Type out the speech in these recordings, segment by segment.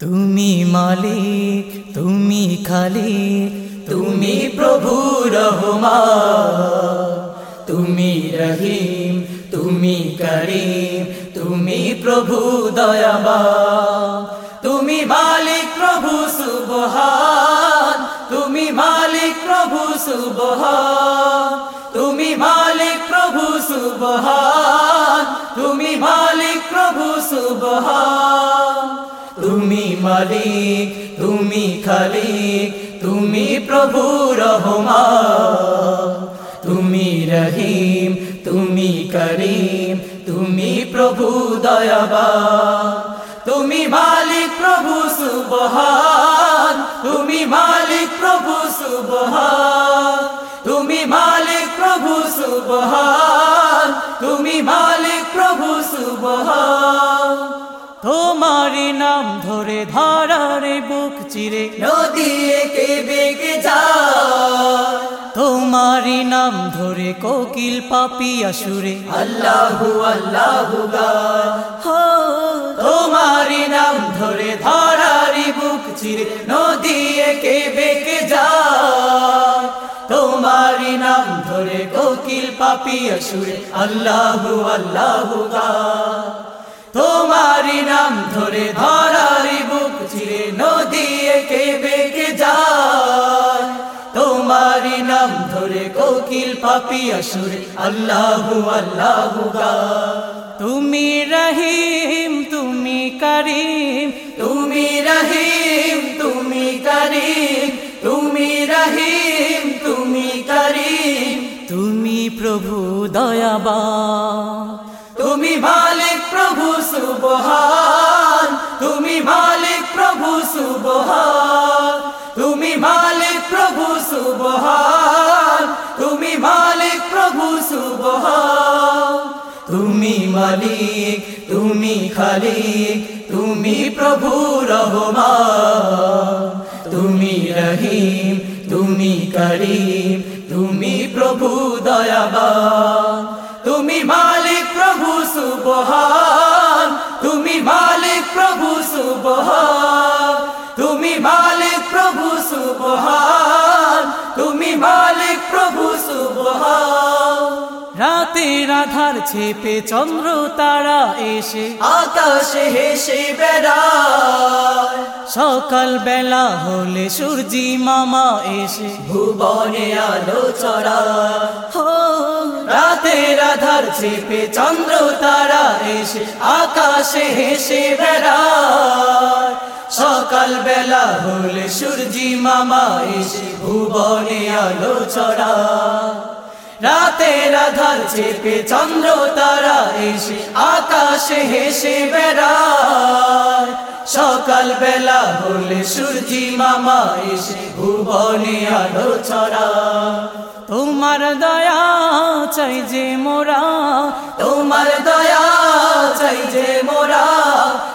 তুমি মালিক, তুমি খালি তুমি প্রভু রহমা তুমি রহিম, তুমি করিম, তুমি প্রভু দয়াবা তুমি মালিক, প্রভু সুবহান। তুমি মালিক, প্রভু সুবহান। তুমি মালিক, প্রভু সুবহান। তুমি মালিক, প্রভু তুমি মালিক, তুমি খালিক, তুমি প্রভু রহমা তুমি রহিম, তুমি করিম, তুমি প্রভু দয়াবা তুমি মালিক প্রভু সুবহান। তুমি মালিক প্রভু সুবহান। তুমি মালিক প্রভু সুবহান। তুমি মালিক প্রভু সুবহান। তোমারি নাম ধরে ধারারে বুক চিরে নদী একে বেগে যা তোমারি নাম ধরে কোকিল পাপি আসুরে। আল্লাহু আল্লাহু তোমারি নাম ধরে ধারারি বুক চিরে নদী একে বেগে যা তোমারি নাম ধরে কোকিল পাপি আসুরে। আল্লাহু আল্লাহু গা। তোমারি নাম ধরে ধরারি বুক চিরে নদী একে বেগে যায়। তোমারি নাম ধরে কোকিল পাপি আসুরে, আল্লাহু আল্লাহু তুমি রহিম, তুমি করিম, তুমি রহিম, তুমি করিম, তুমি রহিম, তুমি করিম, তুমি প্রভু দয়াবা প্রভু সুবহান। তুমি মালিক প্রভু সুবহান। তুমি মালিক প্রভু সুবহান। তুমি মালিক প্রভু সুবহান। তুমি মালিক, তুমি খালিক, তুমি প্রভু তুমি রহিম, তুমি করিম, তুমি প্রভু দয়াবান। তুমি মালিক রাতের আধার ছেপে চন্দ্র তারা এসে আকাশে হেসে বেড়ায়। সকাল বেলা হলে সূর্যি মামা এসে ভুবনে আলো চড়া রাতের আধার ছেপে চন্দ্র তারা এসে আকাশে হেসে বেড়ায়। সকাল বেলা হলে সূর্যি মামা এসে ভুবনে আলো চড়া রাতের আধার চেপে চন্দ্র তারা এসে আকাশে হেসে বেড়ায়। সকাল বেলা হলে সূর্যি মামা এসে ভুবনে আলো ছড়া তোমার দয়া চাই যে মোরা, তোমার দয়া চাই যে মোরা,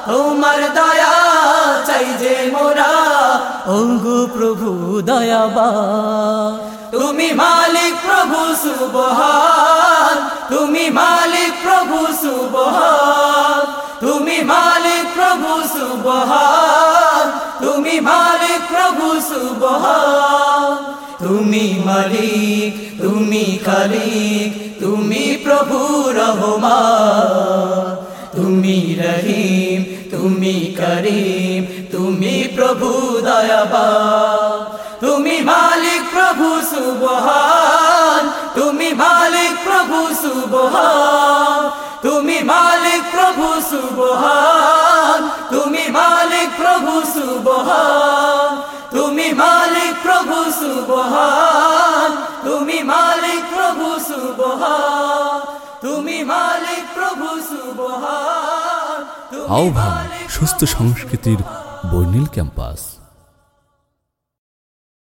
তোমার দয়া চাই যে মোরা। ওগো প্রভু দয়াবা। তুমি মালিক প্রভু সুবহান। তুমি মালিক প্রভু সুবহান। তুমি মালিক প্রভু সুবহান। তুমি মালিক প্রভু সুবহান। তুমি মালিক, তুমি খালিক, তুমি প্রভু রহমান। তুমি রহিম তুমি করিম, তুমি প্রভু দয়াবা তুমি মালিক প্রভু সুবহান, তুমি মালিক প্রভু সুবহান, তুমি মালিক প্রভু সুবহান, তুমি মালিক প্রভু সুবহান, তুমি মালিক প্রভু সুবহান, তুমি মালিক প্রভু সুবহান, তুমি মালিক প্রভু সুবহান। আহ্বান সুস্থ সংস্কৃতির বর্ণিল ক্যাম্পাস।